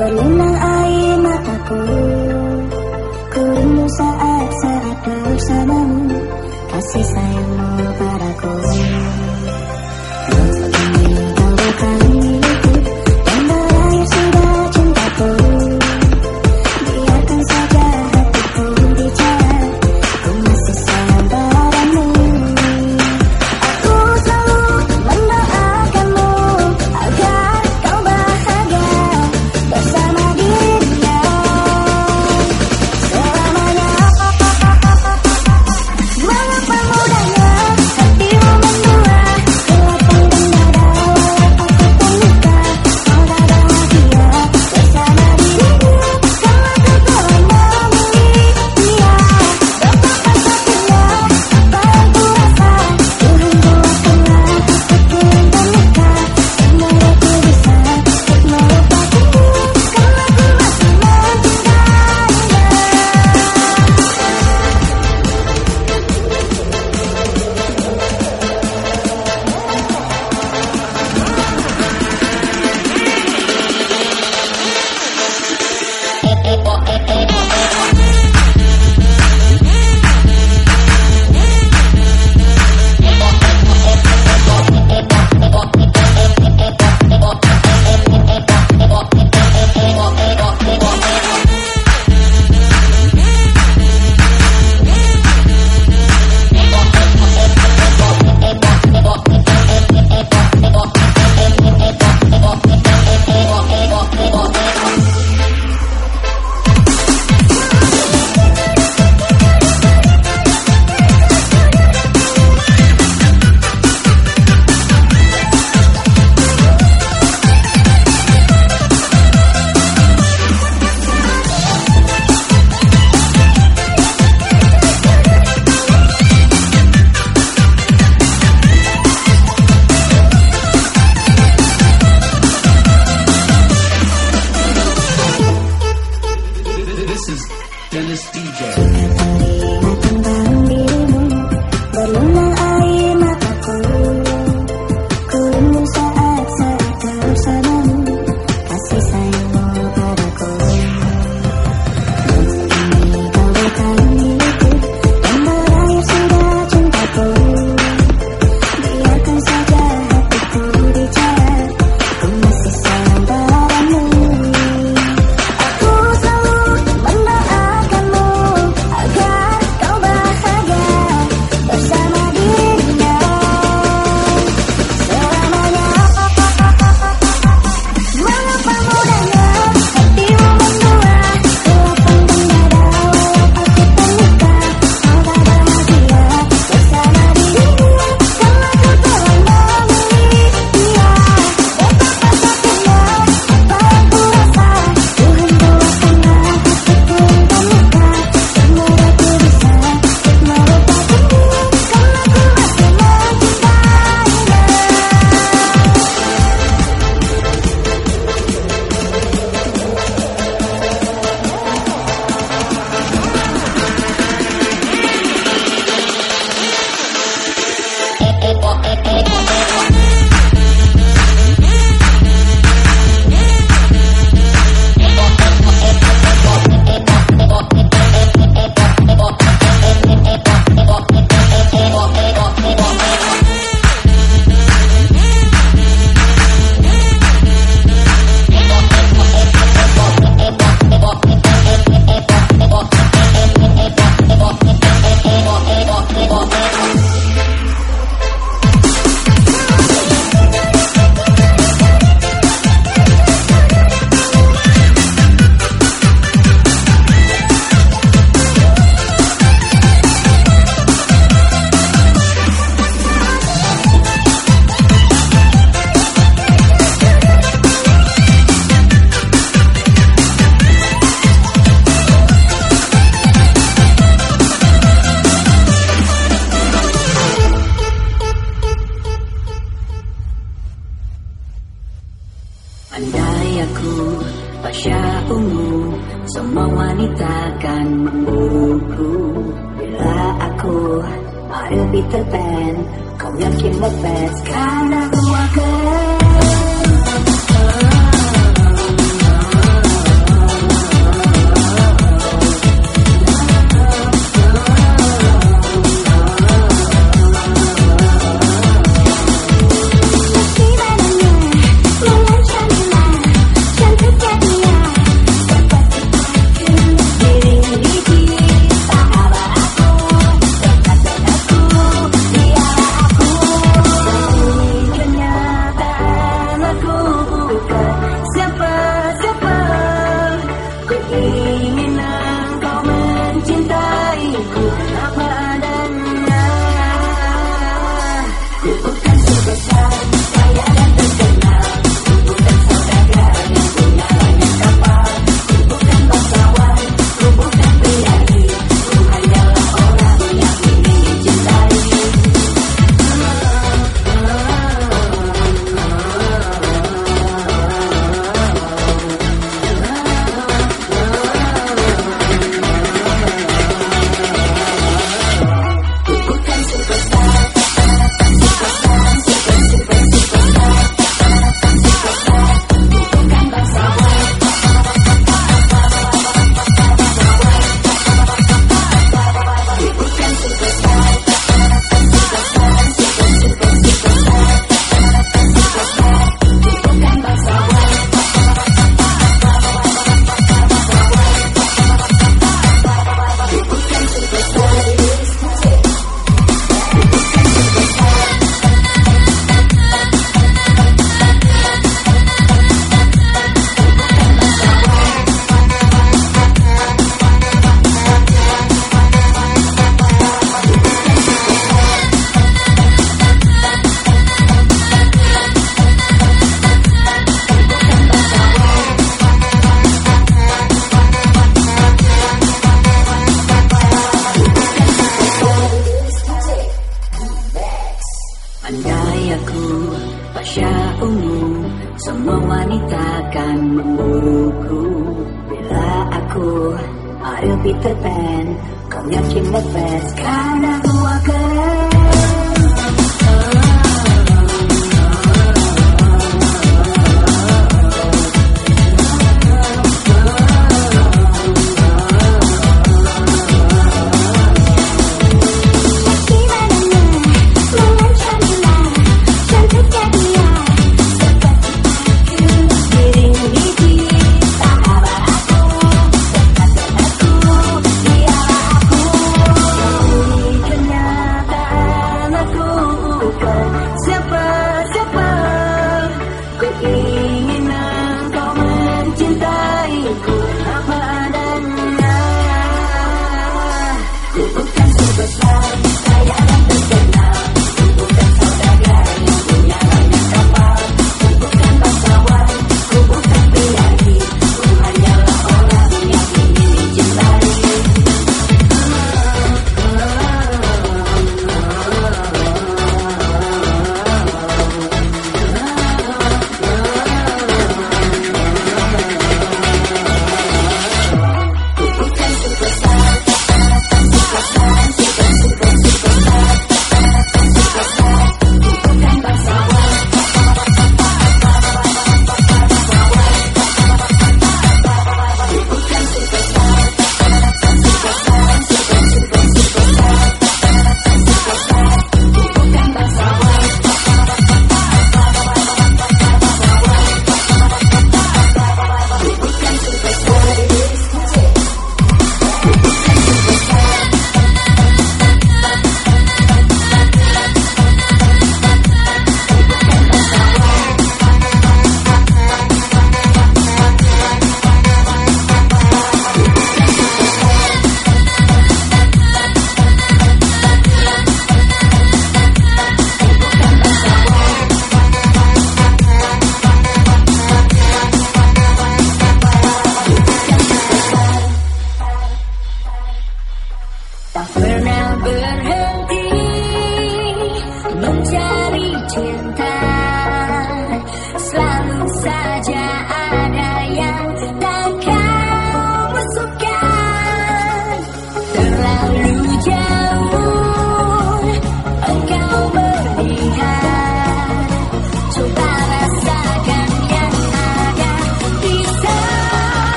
Berlinang air mataku. Ku rindu saat-saat bersamamu. Kasih sayangmu padaku Pasya ungu Semua wanita kan membuku. Bila aku I'll be the Kau yakin the best Karena aku akan Pasha ungu Semua wanita akan memburuku. Bila aku Ariel Peter Pan Kau yakin best Karena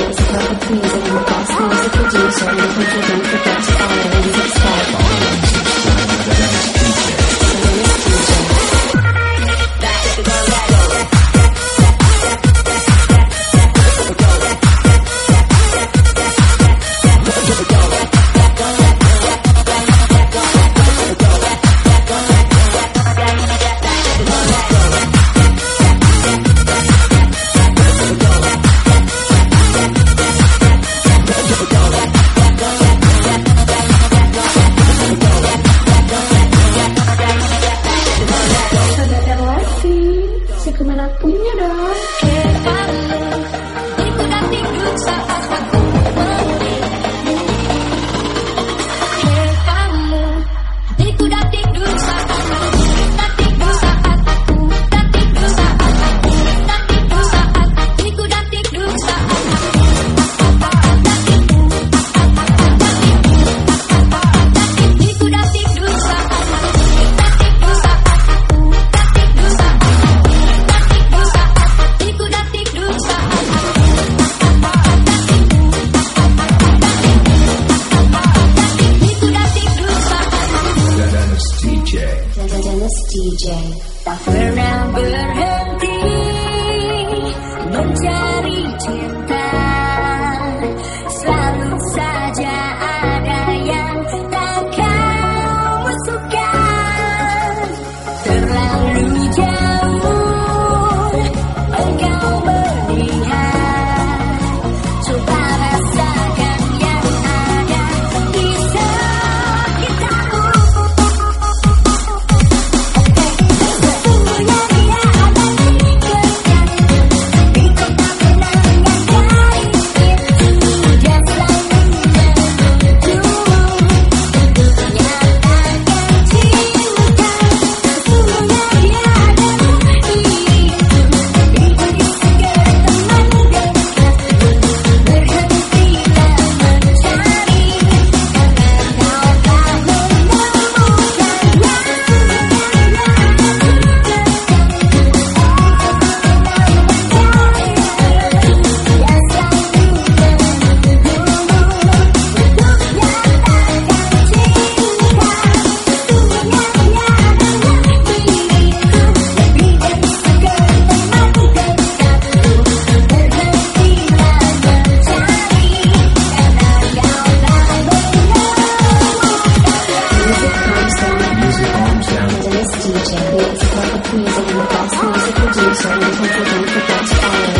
Thank you. for them 简单 house a producer, music producer, producer, producer,